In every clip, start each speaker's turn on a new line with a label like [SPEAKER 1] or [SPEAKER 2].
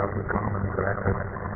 [SPEAKER 1] of the common practice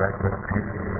[SPEAKER 1] the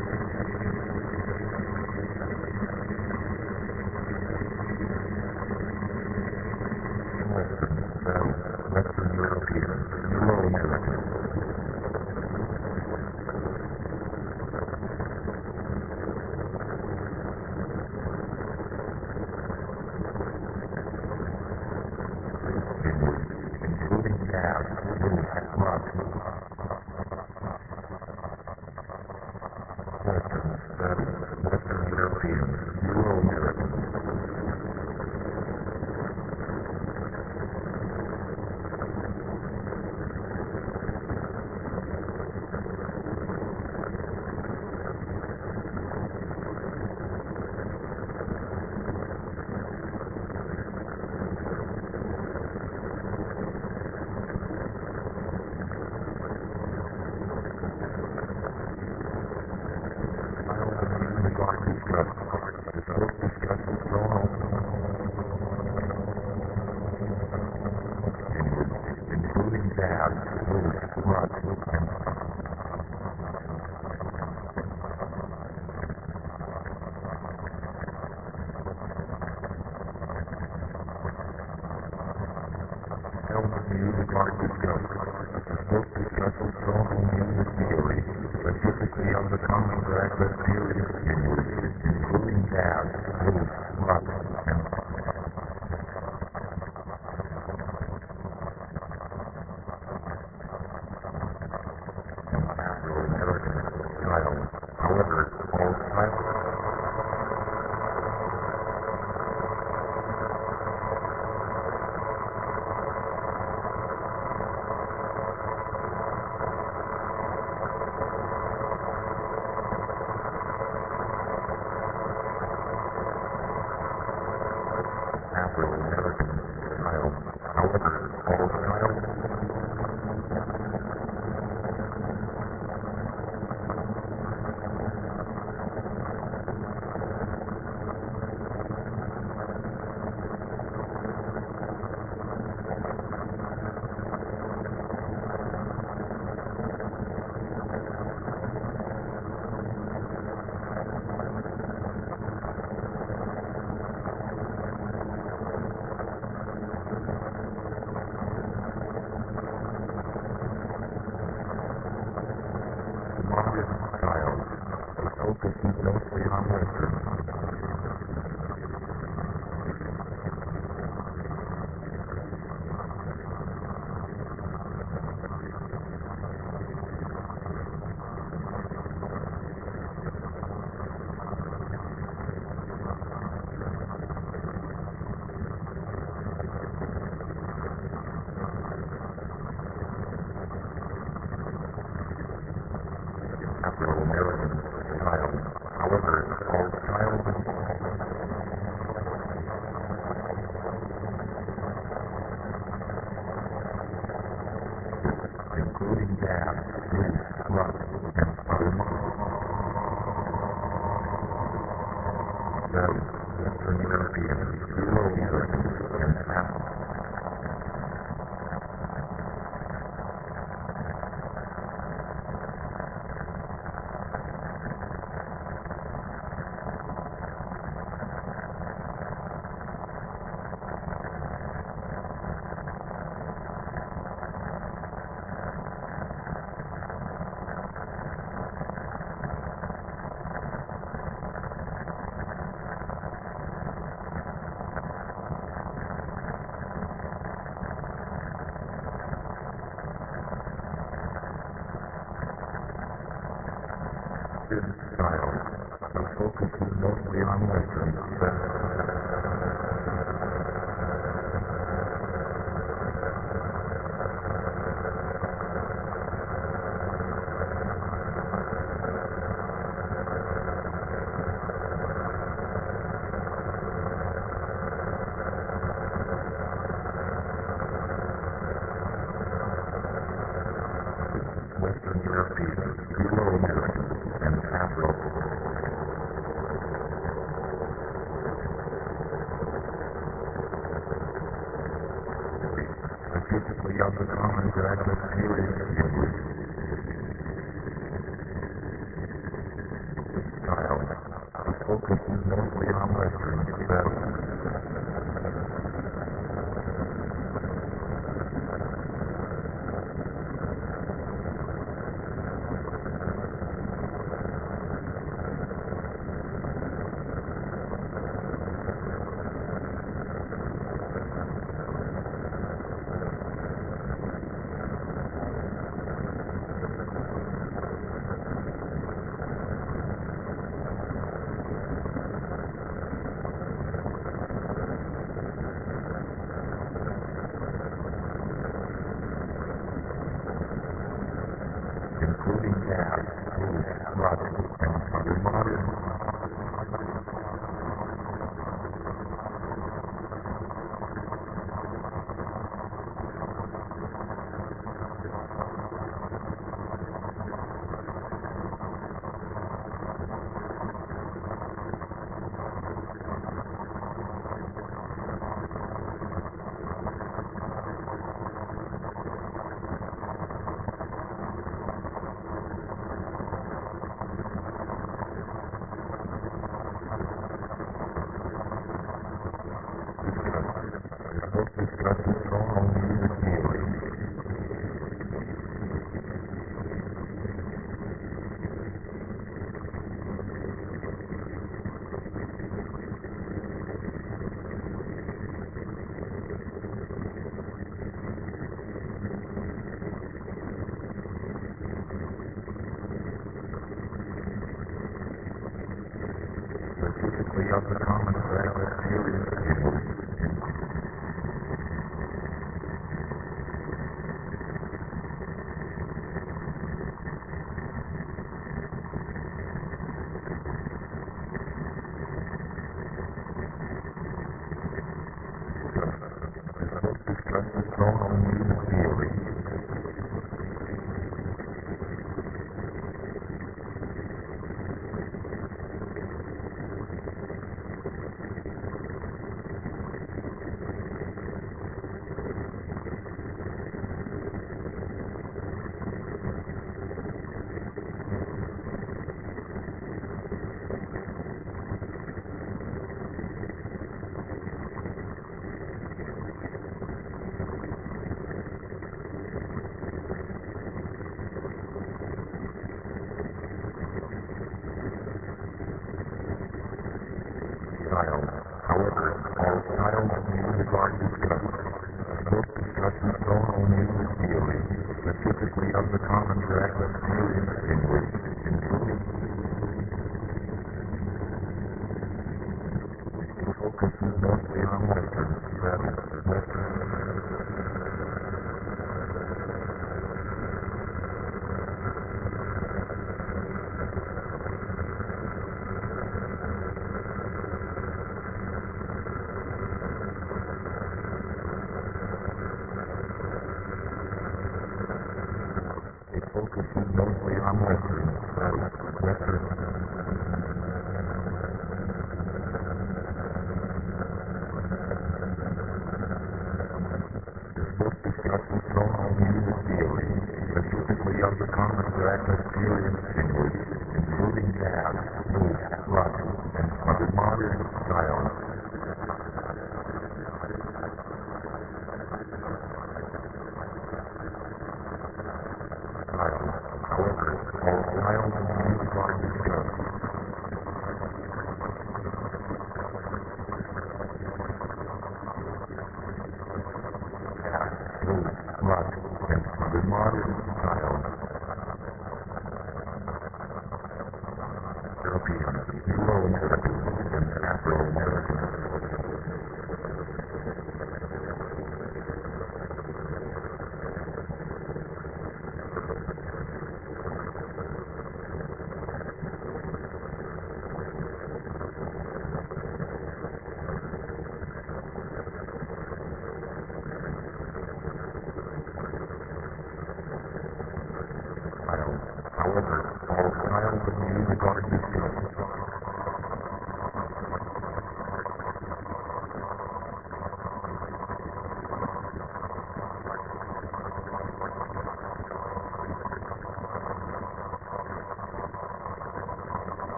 [SPEAKER 1] including gas, loose, rut, and other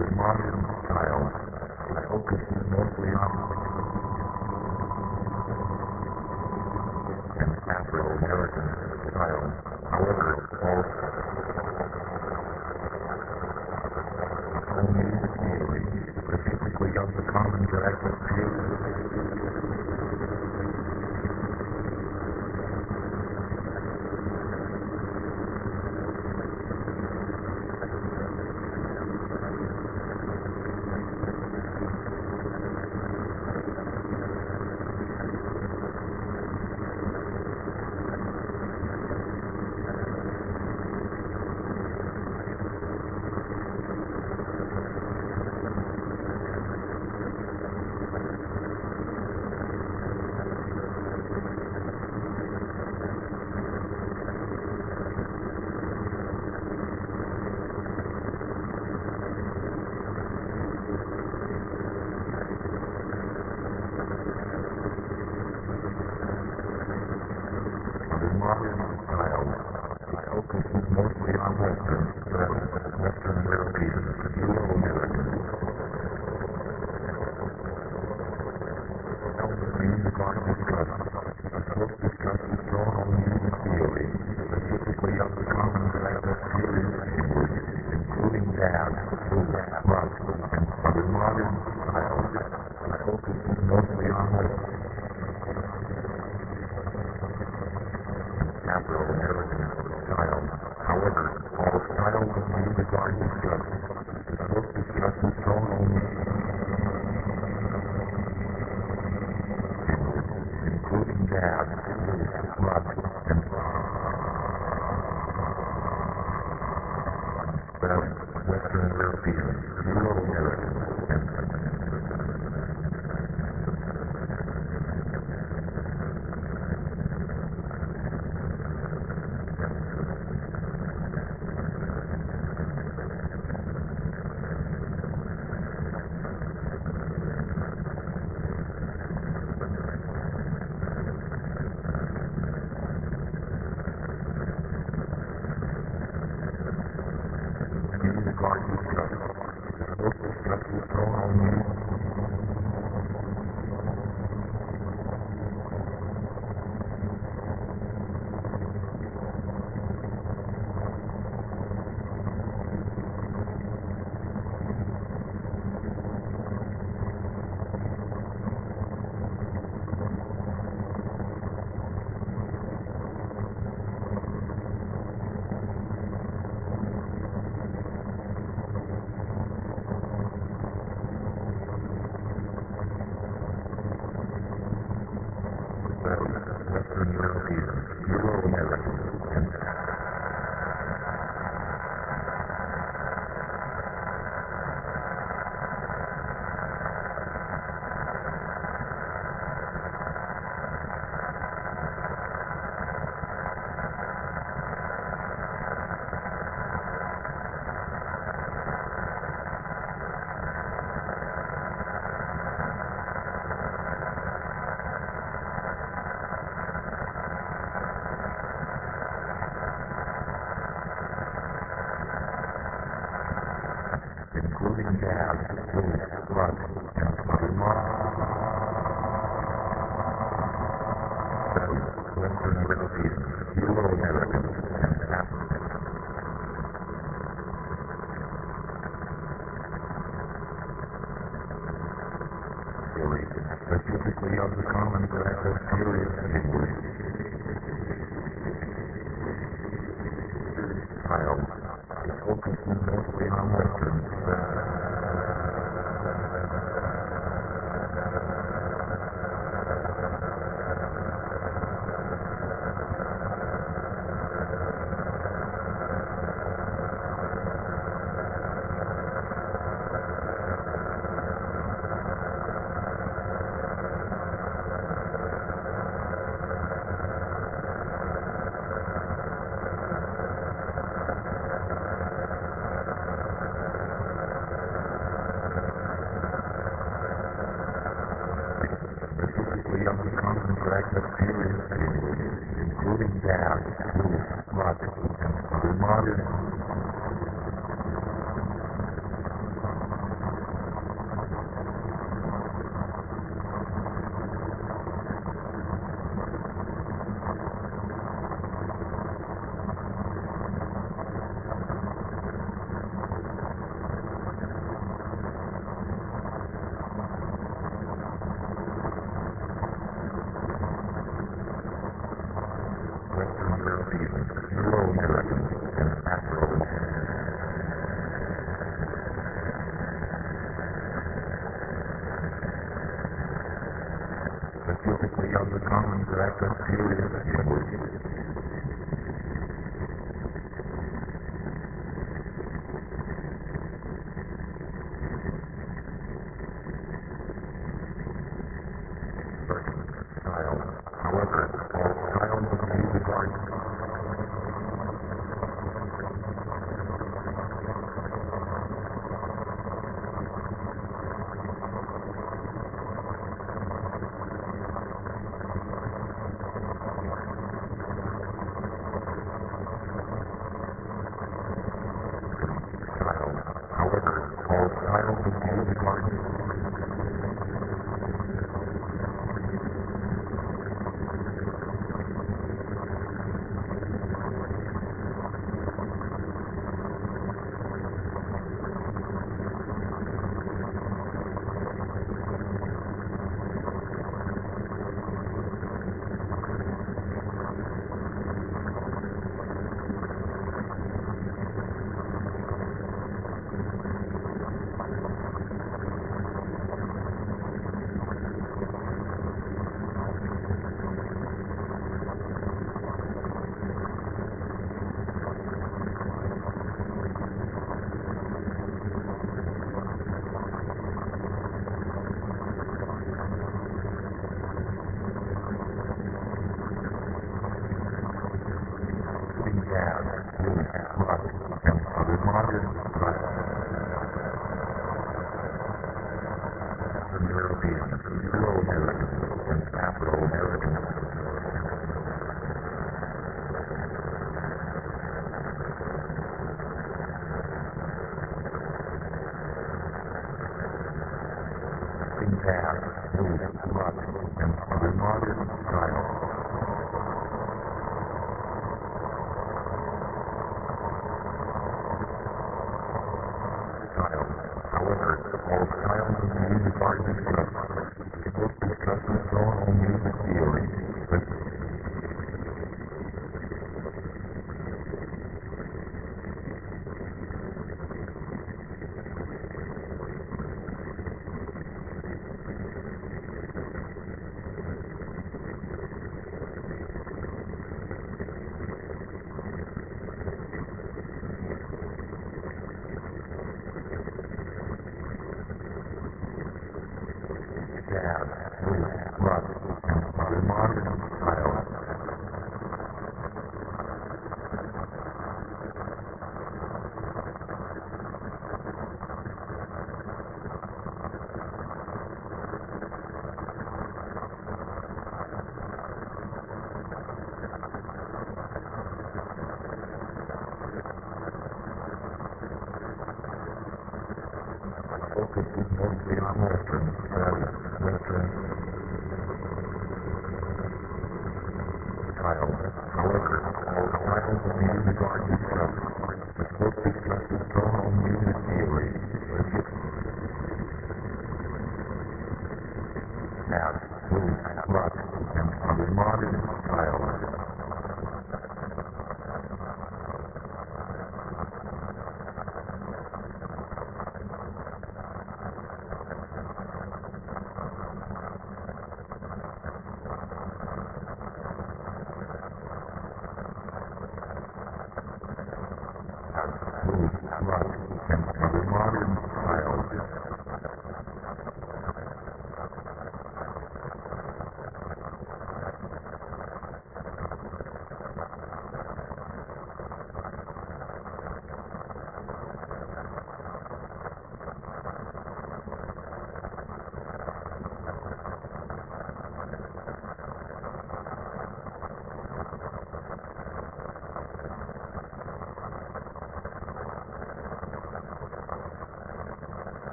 [SPEAKER 1] a modern style. It focuses mostly on an Afro-American style. However, it's false. Only particularly of the common Jack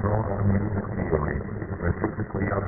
[SPEAKER 1] discusses soul human theory, specifically of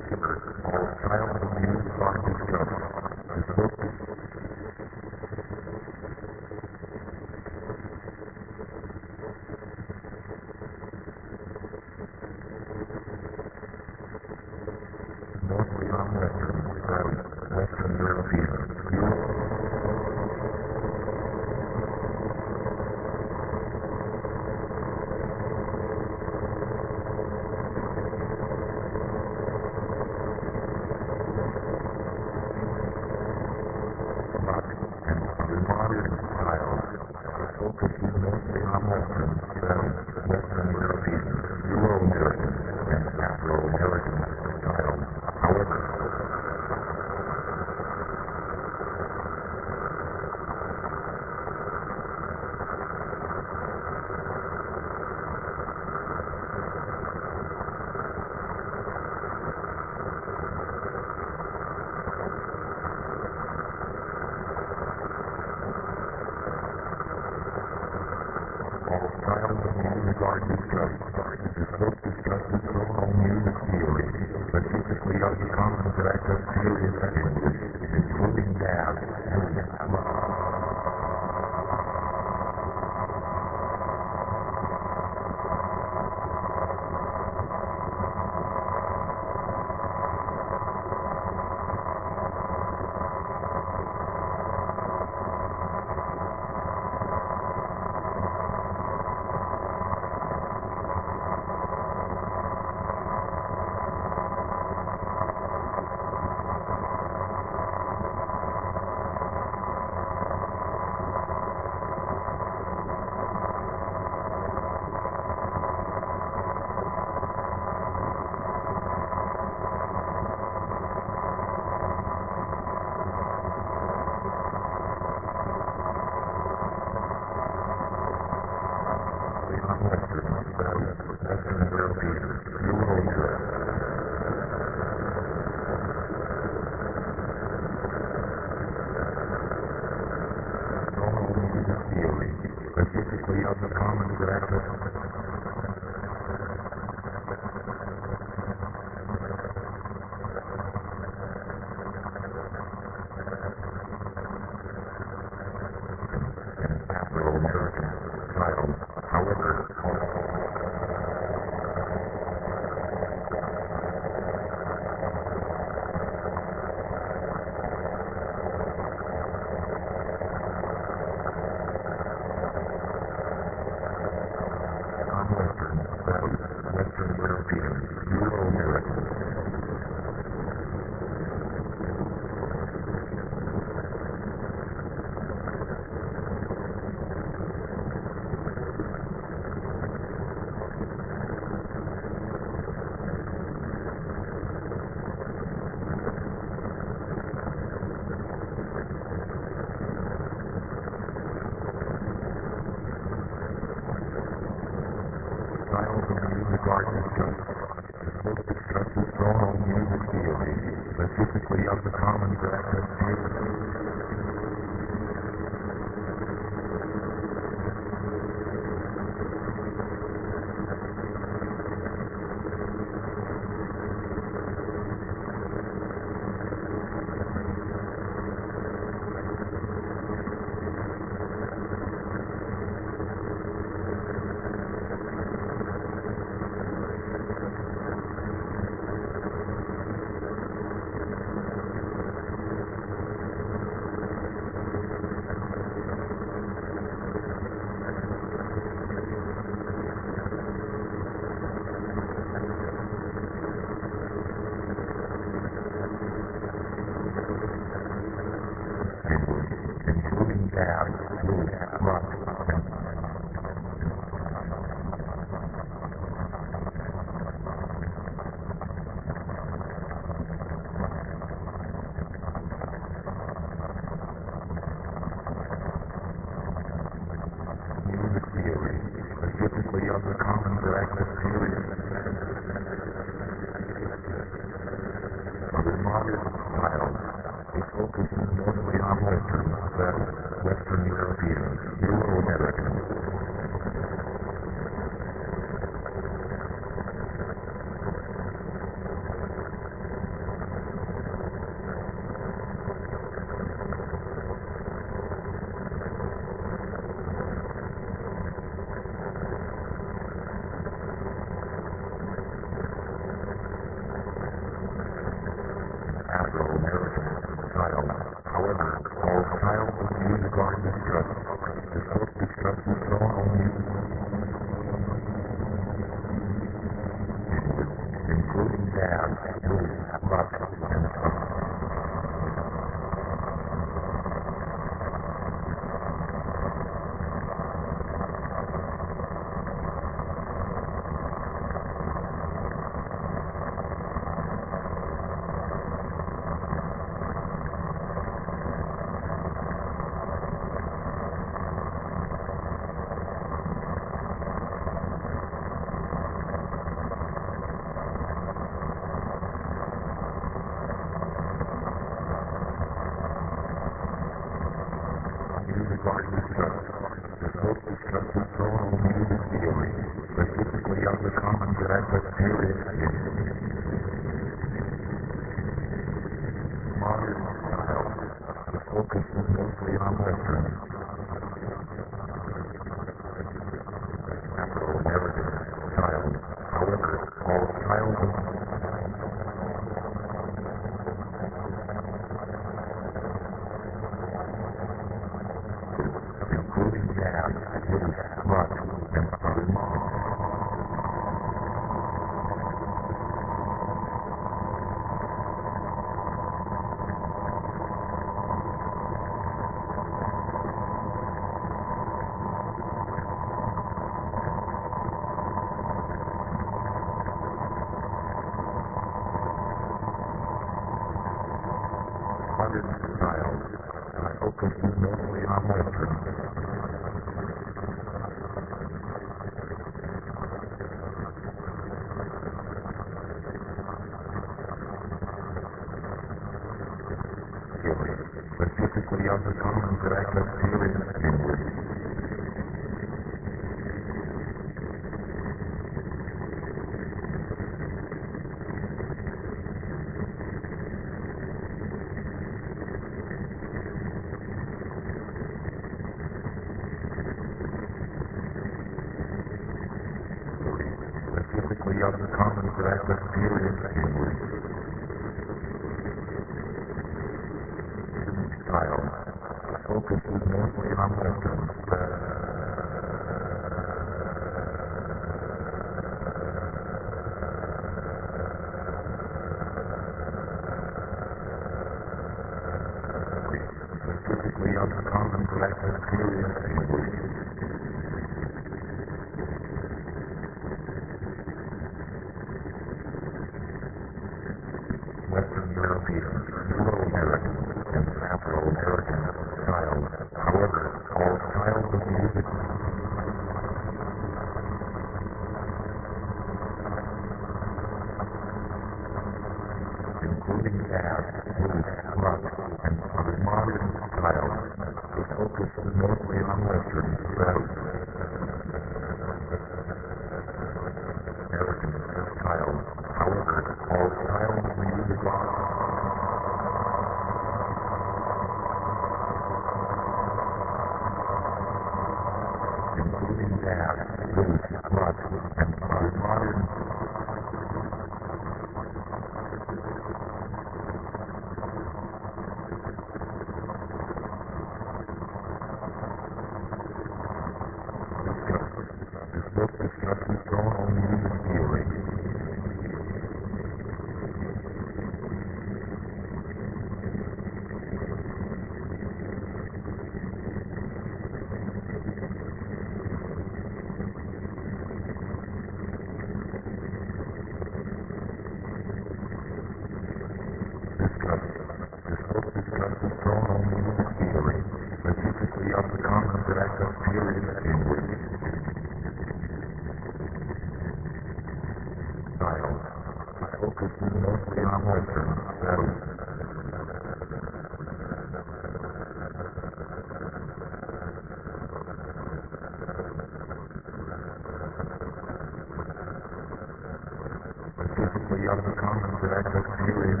[SPEAKER 1] specifically on the comments that I took to you. is,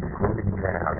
[SPEAKER 1] including that,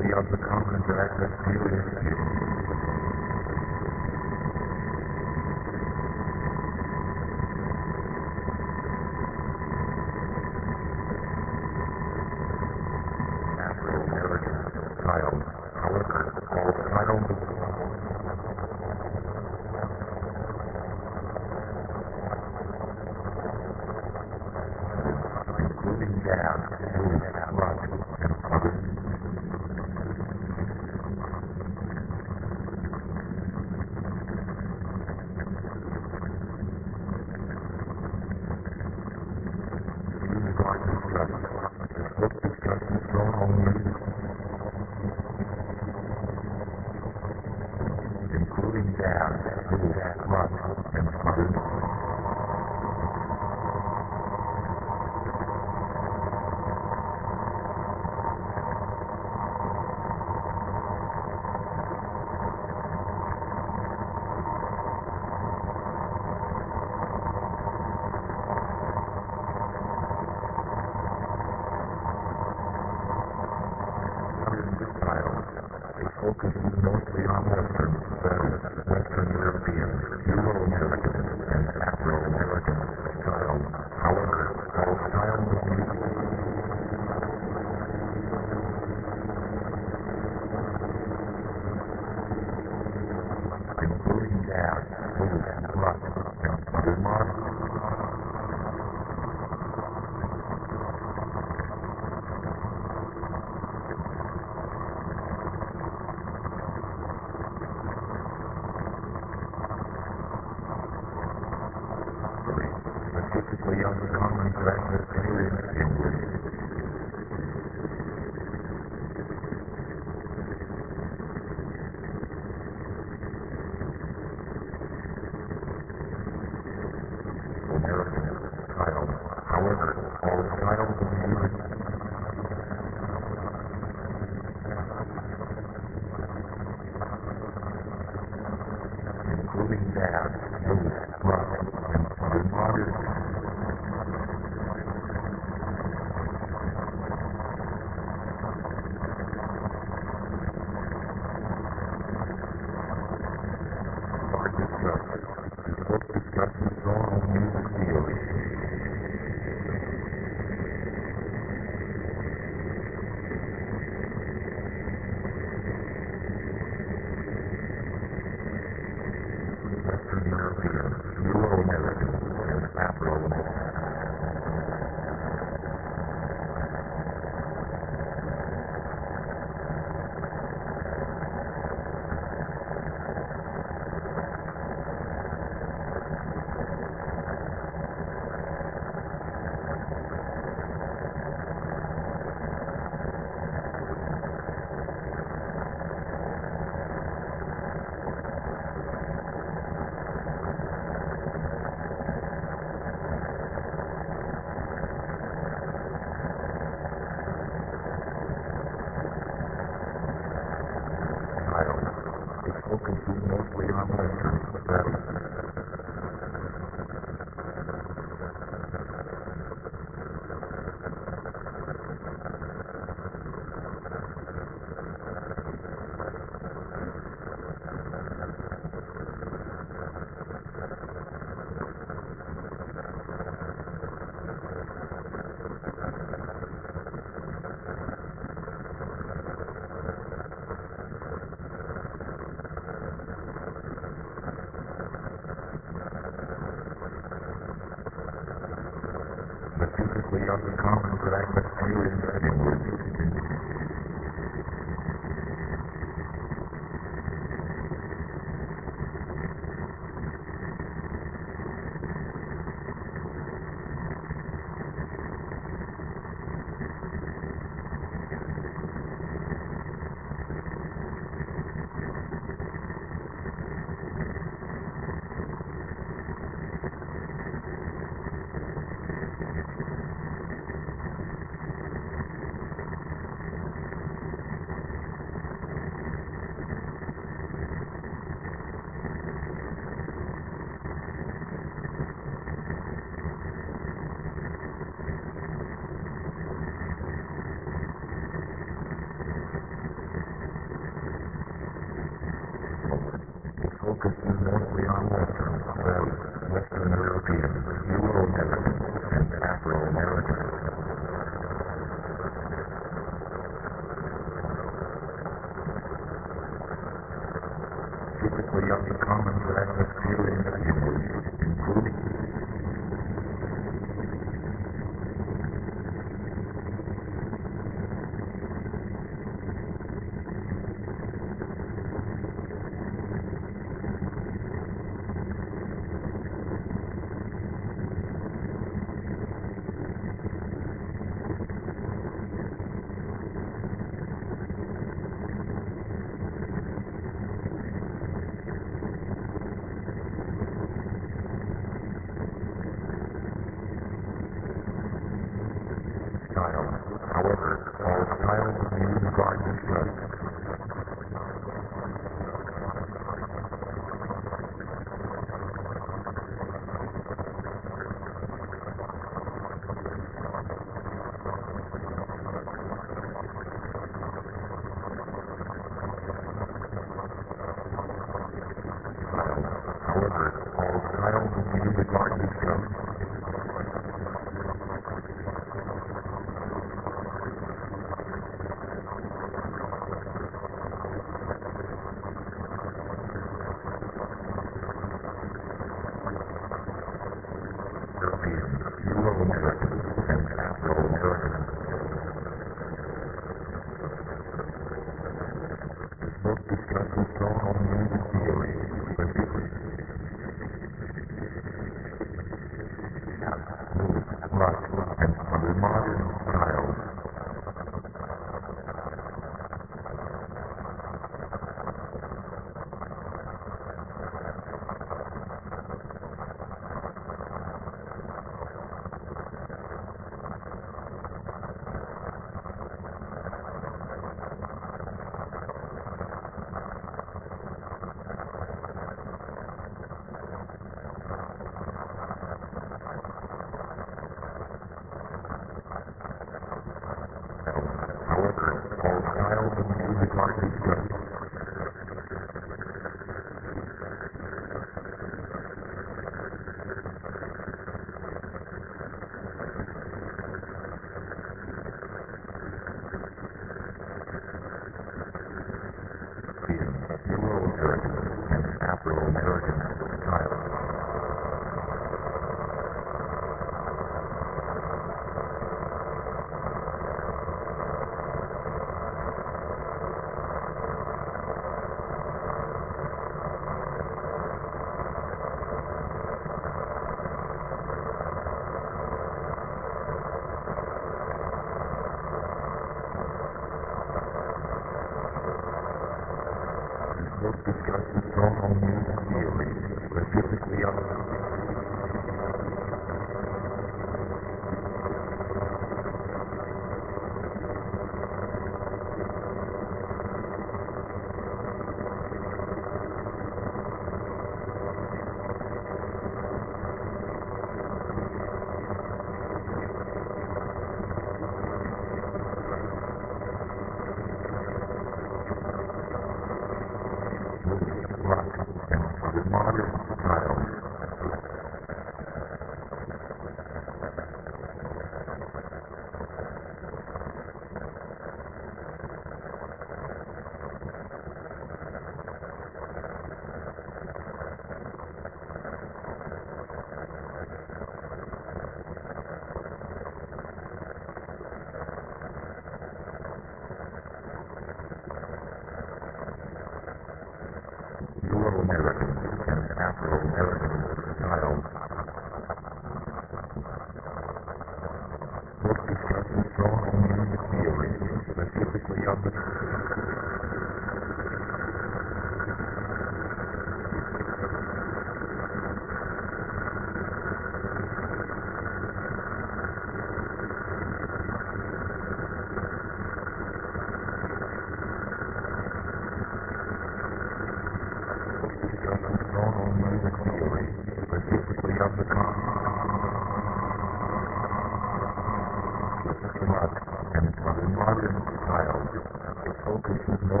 [SPEAKER 1] It focuses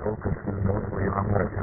[SPEAKER 1] it focuses mostly on Western,